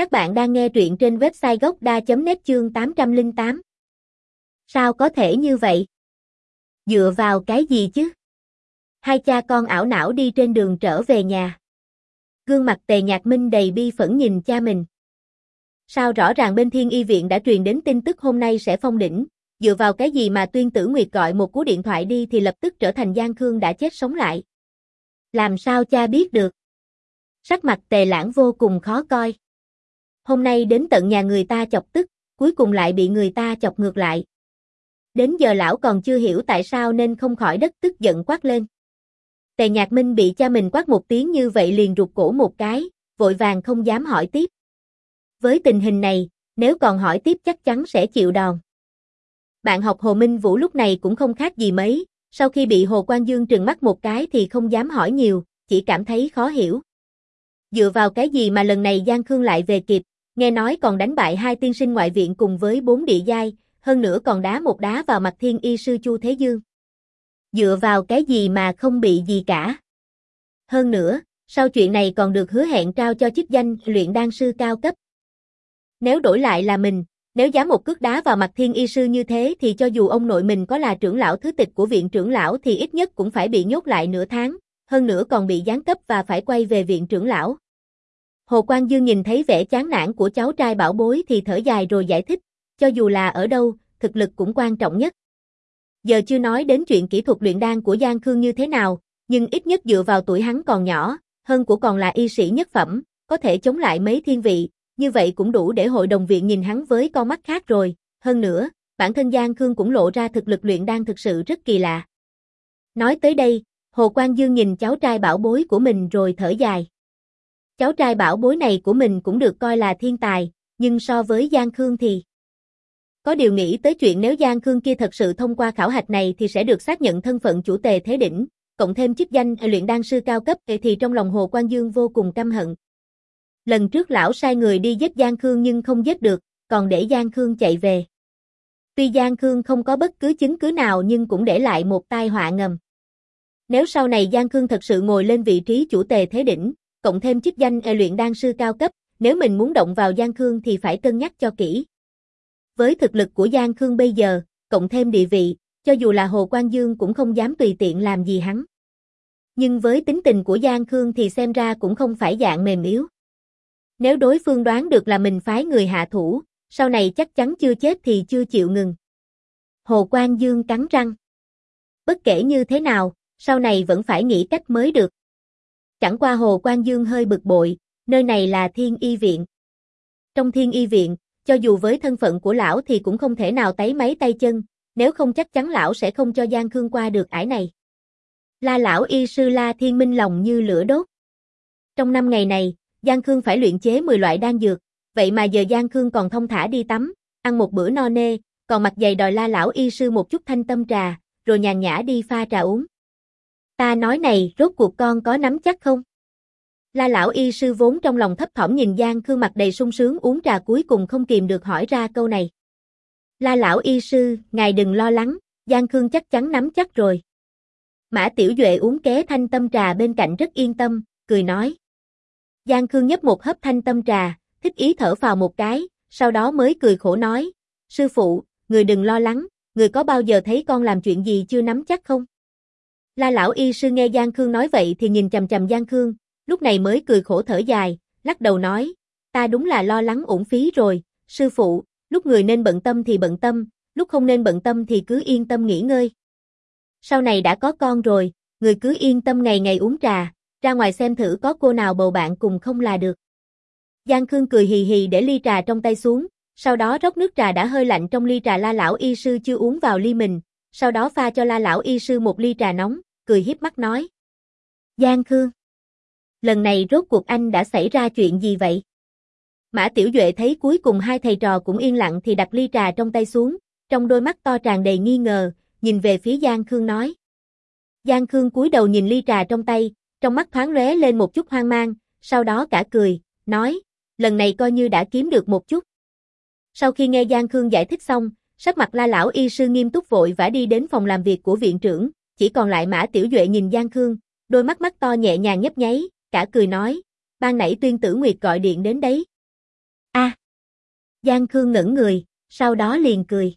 Các bạn đang nghe truyện trên website gocda.net chương 808. Sao có thể như vậy? Dựa vào cái gì chứ? Hai cha con ảo não đi trên đường trở về nhà. Gương mặt tề nhạc minh đầy bi phẫn nhìn cha mình. Sao rõ ràng bên thiên y viện đã truyền đến tin tức hôm nay sẽ phong đỉnh, dựa vào cái gì mà tuyên tử Nguyệt gọi một cú điện thoại đi thì lập tức trở thành Giang Khương đã chết sống lại. Làm sao cha biết được? Sắc mặt tề lãng vô cùng khó coi. Hôm nay đến tận nhà người ta chọc tức, cuối cùng lại bị người ta chọc ngược lại. Đến giờ lão còn chưa hiểu tại sao nên không khỏi đất tức giận quát lên. Tề Nhạc Minh bị cha mình quát một tiếng như vậy liền rụt cổ một cái, vội vàng không dám hỏi tiếp. Với tình hình này, nếu còn hỏi tiếp chắc chắn sẽ chịu đòn. Bạn học Hồ Minh Vũ lúc này cũng không khác gì mấy, sau khi bị Hồ Quang Dương trừng mắt một cái thì không dám hỏi nhiều, chỉ cảm thấy khó hiểu. Dựa vào cái gì mà lần này Giang Khương lại về kịp, nghe nói còn đánh bại hai tiên sinh ngoại viện cùng với bốn địa giai, hơn nữa còn đá một đá vào mặt thiên y sư Chu Thế Dương. Dựa vào cái gì mà không bị gì cả. Hơn nữa, sau chuyện này còn được hứa hẹn trao cho chức danh luyện đan sư cao cấp. Nếu đổi lại là mình, nếu dám một cước đá vào mặt thiên y sư như thế thì cho dù ông nội mình có là trưởng lão thứ tịch của viện trưởng lão thì ít nhất cũng phải bị nhốt lại nửa tháng, hơn nữa còn bị giáng cấp và phải quay về viện trưởng lão. Hồ Quang Dương nhìn thấy vẻ chán nản của cháu trai bảo bối thì thở dài rồi giải thích, cho dù là ở đâu, thực lực cũng quan trọng nhất. Giờ chưa nói đến chuyện kỹ thuật luyện đan của Giang Khương như thế nào, nhưng ít nhất dựa vào tuổi hắn còn nhỏ, hơn của còn là y sĩ nhất phẩm, có thể chống lại mấy thiên vị, như vậy cũng đủ để hội đồng viện nhìn hắn với con mắt khác rồi, hơn nữa, bản thân Giang Khương cũng lộ ra thực lực luyện đan thực sự rất kỳ lạ. Nói tới đây, Hồ Quang Dương nhìn cháu trai bảo bối của mình rồi thở dài. Cháu trai bảo bối này của mình cũng được coi là thiên tài, nhưng so với Giang Khương thì... Có điều nghĩ tới chuyện nếu Giang Khương kia thật sự thông qua khảo hạch này thì sẽ được xác nhận thân phận chủ tề thế đỉnh, cộng thêm chức danh luyện đan sư cao cấp thì trong lòng Hồ Quang Dương vô cùng căm hận. Lần trước lão sai người đi giết Giang Khương nhưng không giết được, còn để Giang Khương chạy về. Tuy Giang Khương không có bất cứ chứng cứ nào nhưng cũng để lại một tai họa ngầm. Nếu sau này Giang Khương thật sự ngồi lên vị trí chủ tề thế đỉnh, cộng thêm chức danh e luyện đan sư cao cấp, nếu mình muốn động vào Giang Khương thì phải cân nhắc cho kỹ. Với thực lực của Giang Khương bây giờ, cộng thêm địa vị, cho dù là Hồ Quang Dương cũng không dám tùy tiện làm gì hắn. Nhưng với tính tình của Giang Khương thì xem ra cũng không phải dạng mềm yếu. Nếu đối phương đoán được là mình phái người hạ thủ, sau này chắc chắn chưa chết thì chưa chịu ngừng. Hồ Quang Dương cắn răng. Bất kể như thế nào, sau này vẫn phải nghĩ cách mới được. Chẳng qua Hồ Quang Dương hơi bực bội, nơi này là thiên y viện. Trong thiên y viện, cho dù với thân phận của lão thì cũng không thể nào tấy mấy tay chân, nếu không chắc chắn lão sẽ không cho Giang Khương qua được ải này. La lão y sư La Thiên Minh lòng như lửa đốt. Trong năm ngày này, Giang Khương phải luyện chế 10 loại đan dược, vậy mà giờ Giang Khương còn thông thả đi tắm, ăn một bữa no nê, còn mặt dày đòi La lão y sư một chút thanh tâm trà, rồi nhàn nhã đi pha trà uống. Ta nói này, rốt cuộc con có nắm chắc không? La lão y sư vốn trong lòng thấp thỏm nhìn Giang Khương mặt đầy sung sướng uống trà cuối cùng không kìm được hỏi ra câu này. La lão y sư, ngài đừng lo lắng, Giang Khương chắc chắn nắm chắc rồi. Mã Tiểu Duệ uống ké thanh tâm trà bên cạnh rất yên tâm, cười nói. Giang Khương nhấp một hớp thanh tâm trà, thích ý thở vào một cái, sau đó mới cười khổ nói. Sư phụ, người đừng lo lắng, người có bao giờ thấy con làm chuyện gì chưa nắm chắc không? La lão y sư nghe Giang Khương nói vậy thì nhìn chầm chầm Giang Khương, lúc này mới cười khổ thở dài, lắc đầu nói, ta đúng là lo lắng uổng phí rồi, sư phụ, lúc người nên bận tâm thì bận tâm, lúc không nên bận tâm thì cứ yên tâm nghỉ ngơi. Sau này đã có con rồi, người cứ yên tâm ngày ngày uống trà, ra ngoài xem thử có cô nào bầu bạn cùng không là được. Giang Khương cười hì hì để ly trà trong tay xuống, sau đó rót nước trà đã hơi lạnh trong ly trà la lão y sư chưa uống vào ly mình, sau đó pha cho la lão y sư một ly trà nóng, cười hiếp mắt nói. Giang Khương. Lần này rốt cuộc anh đã xảy ra chuyện gì vậy? Mã Tiểu Duệ thấy cuối cùng hai thầy trò cũng yên lặng thì đặt ly trà trong tay xuống, trong đôi mắt to tràn đầy nghi ngờ, nhìn về phía Giang Khương nói. Giang Khương cúi đầu nhìn ly trà trong tay, trong mắt thoáng lóe lên một chút hoang mang, sau đó cả cười, nói, lần này coi như đã kiếm được một chút. Sau khi nghe Giang Khương giải thích xong, sắc mặt la lão y sư nghiêm túc vội vã đi đến phòng làm việc của viện trưởng, chỉ còn lại Mã Tiểu Duệ nhìn Giang Khương, đôi mắt mắt to nhẹ nhàng nhấp nháy, cả cười nói, ban nãy tuyên tử Nguyệt gọi điện đến đấy. A. Giang Khương ngẩn người, sau đó liền cười.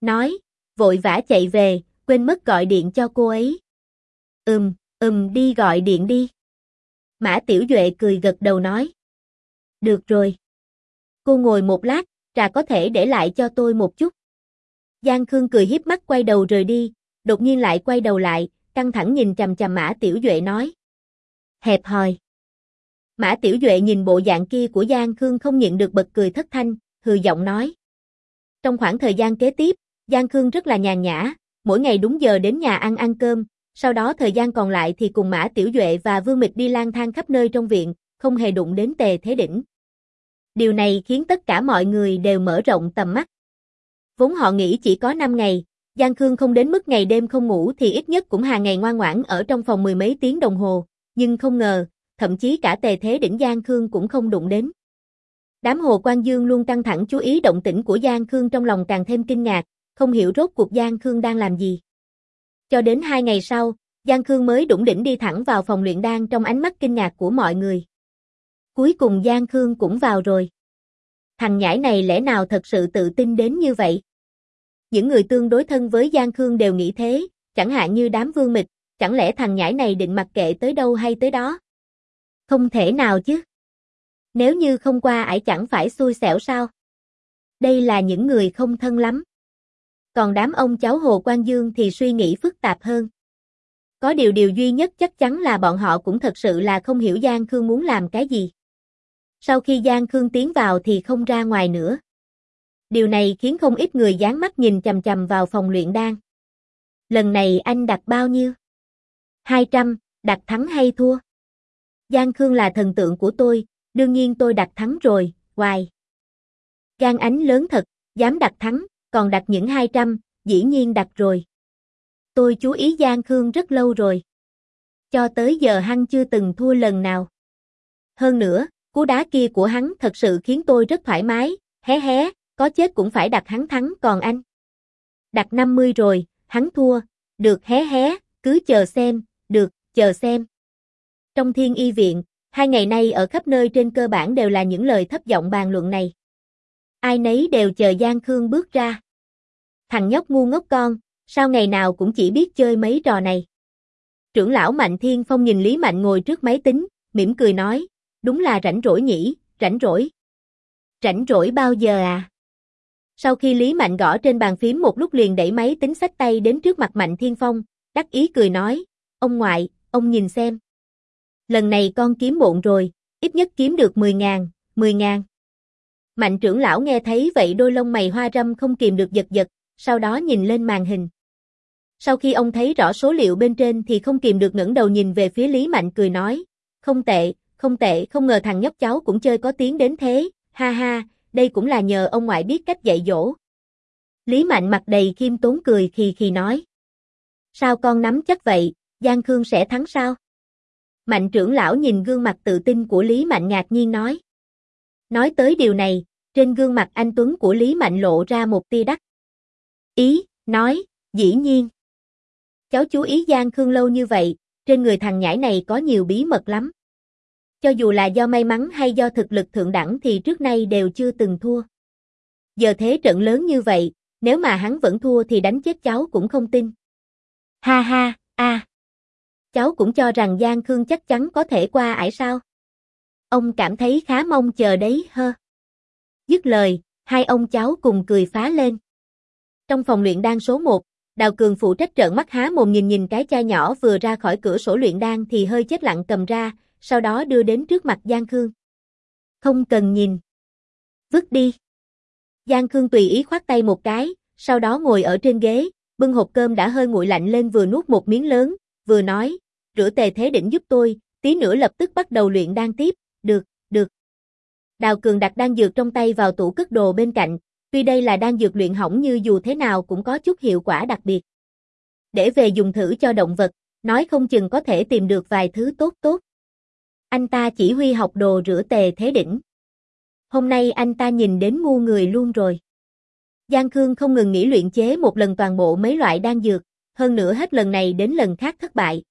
Nói, vội vã chạy về, quên mất gọi điện cho cô ấy. Ừm, ừm đi gọi điện đi. Mã Tiểu Duệ cười gật đầu nói. Được rồi. Cô ngồi một lát, trà có thể để lại cho tôi một chút. Giang Khương cười hiếp mắt quay đầu rời đi, đột nhiên lại quay đầu lại, căng thẳng nhìn chằm chằm Mã Tiểu Duệ nói. Hẹp hòi. Mã Tiểu Duệ nhìn bộ dạng kia của Giang Khương không nhịn được bật cười thất thanh, hừ giọng nói. Trong khoảng thời gian kế tiếp, Giang Khương rất là nhàn nhã, mỗi ngày đúng giờ đến nhà ăn ăn cơm, sau đó thời gian còn lại thì cùng Mã Tiểu Duệ và Vương Mịch đi lang thang khắp nơi trong viện, không hề đụng đến Tề Thế Đỉnh. Điều này khiến tất cả mọi người đều mở rộng tầm mắt. Vốn họ nghĩ chỉ có 5 ngày, Giang Khương không đến mức ngày đêm không ngủ thì ít nhất cũng hàng ngày ngoan ngoãn ở trong phòng mười mấy tiếng đồng hồ, nhưng không ngờ, thậm chí cả tề thế đỉnh Giang Khương cũng không đụng đến. Đám Hồ Quan Dương luôn căng thẳng chú ý động tĩnh của Giang Khương trong lòng càng thêm kinh ngạc, không hiểu rốt cuộc Giang Khương đang làm gì. Cho đến hai ngày sau, Giang Khương mới đủng đỉnh đi thẳng vào phòng luyện đan trong ánh mắt kinh ngạc của mọi người. Cuối cùng Giang Khương cũng vào rồi. Thằng nhãi này lẽ nào thật sự tự tin đến như vậy? Những người tương đối thân với Giang Khương đều nghĩ thế, chẳng hạn như đám vương mịch, chẳng lẽ thằng nhãi này định mặc kệ tới đâu hay tới đó? Không thể nào chứ. Nếu như không qua ải chẳng phải xui xẻo sao? Đây là những người không thân lắm. Còn đám ông cháu Hồ Quang Dương thì suy nghĩ phức tạp hơn. Có điều điều duy nhất chắc chắn là bọn họ cũng thật sự là không hiểu Giang Khương muốn làm cái gì. Sau khi Giang Khương tiến vào thì không ra ngoài nữa. Điều này khiến không ít người dán mắt nhìn chầm chầm vào phòng luyện đan. Lần này anh đặt bao nhiêu? 200, đặt thắng hay thua? Giang Khương là thần tượng của tôi, đương nhiên tôi đặt thắng rồi, hoài. Gan ánh lớn thật, dám đặt thắng, còn đặt những 200, dĩ nhiên đặt rồi. Tôi chú ý Giang Khương rất lâu rồi. Cho tới giờ hăng chưa từng thua lần nào. Hơn nữa, cú đá kia của hắn thật sự khiến tôi rất thoải mái, hé hé, có chết cũng phải đặt hắn thắng còn anh. Đặt 50 rồi, hắn thua, được hé hé, cứ chờ xem, được, chờ xem. Trong thiên y viện, hai ngày nay ở khắp nơi trên cơ bản đều là những lời thấp giọng bàn luận này. Ai nấy đều chờ Giang Khương bước ra. Thằng nhóc ngu ngốc con, sao ngày nào cũng chỉ biết chơi mấy trò này. Trưởng lão Mạnh Thiên Phong nhìn Lý Mạnh ngồi trước máy tính, mỉm cười nói, đúng là rảnh rỗi nhỉ, rảnh rỗi. Rảnh rỗi bao giờ à? Sau khi Lý Mạnh gõ trên bàn phím một lúc liền đẩy máy tính sách tay đến trước mặt Mạnh Thiên Phong, đắc ý cười nói, ông ngoại, ông nhìn xem. Lần này con kiếm bộn rồi, ít nhất kiếm được 10 ngàn, 10 ngàn. Mạnh trưởng lão nghe thấy vậy đôi lông mày hoa râm không kìm được giật giật, sau đó nhìn lên màn hình. Sau khi ông thấy rõ số liệu bên trên thì không kìm được ngẩng đầu nhìn về phía Lý Mạnh cười nói, không tệ, không tệ, không ngờ thằng nhóc cháu cũng chơi có tiếng đến thế, ha ha, đây cũng là nhờ ông ngoại biết cách dạy dỗ. Lý Mạnh mặt đầy khiêm tốn cười khi khi nói. Sao con nắm chắc vậy, Giang Khương sẽ thắng sao? Mạnh trưởng lão nhìn gương mặt tự tin của Lý Mạnh ngạc nhiên nói. Nói tới điều này, trên gương mặt anh Tuấn của Lý Mạnh lộ ra một tia đắc. Ý, nói, dĩ nhiên. Cháu chú ý Giang Khương lâu như vậy, trên người thằng nhãi này có nhiều bí mật lắm. Cho dù là do may mắn hay do thực lực thượng đẳng thì trước nay đều chưa từng thua. Giờ thế trận lớn như vậy, nếu mà hắn vẫn thua thì đánh chết cháu cũng không tin. Ha ha, a. Cháu cũng cho rằng Giang Khương chắc chắn có thể qua ải sao? Ông cảm thấy khá mong chờ đấy hơ. Dứt lời, hai ông cháu cùng cười phá lên. Trong phòng luyện đan số 1, Đào Cường phụ trách trợn mắt há mồm nhìn nhìn cái chai nhỏ vừa ra khỏi cửa sổ luyện đan thì hơi chết lặng cầm ra, sau đó đưa đến trước mặt Giang Khương. Không cần nhìn. Vứt đi. Giang Khương tùy ý khoát tay một cái, sau đó ngồi ở trên ghế, bưng hộp cơm đã hơi nguội lạnh lên vừa nuốt một miếng lớn, vừa nói, rửa tề thế đỉnh giúp tôi, tí nữa lập tức bắt đầu luyện đan tiếp, được, được. Đào Cường đặt đan dược trong tay vào tủ cất đồ bên cạnh, tuy đây là đan dược luyện hỏng như dù thế nào cũng có chút hiệu quả đặc biệt. Để về dùng thử cho động vật, nói không chừng có thể tìm được vài thứ tốt tốt. Anh ta chỉ huy học đồ rửa tề thế đỉnh. Hôm nay anh ta nhìn đến ngu người luôn rồi. Giang Khương không ngừng nghĩ luyện chế một lần toàn bộ mấy loại đan dược, hơn nữa hết lần này đến lần khác thất bại.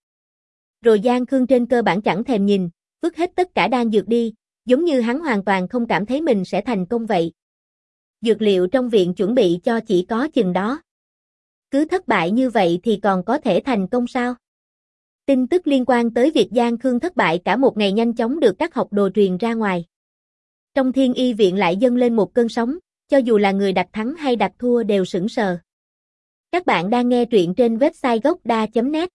Rồi Giang Khương trên cơ bản chẳng thèm nhìn, vứt hết tất cả đan dược đi, Giống như hắn hoàn toàn không cảm thấy mình sẽ thành công vậy. Dược liệu trong viện chuẩn bị cho chỉ có chừng đó. Cứ thất bại như vậy thì còn có thể thành công sao? Tin tức liên quan tới việc Giang Khương thất bại cả một ngày nhanh chóng được các học đồ truyền ra ngoài. Trong thiên y viện lại dâng lên một cơn sóng, cho dù là người đặt thắng hay đặt thua đều sững sờ. Các bạn đang nghe truyện trên website gocda.net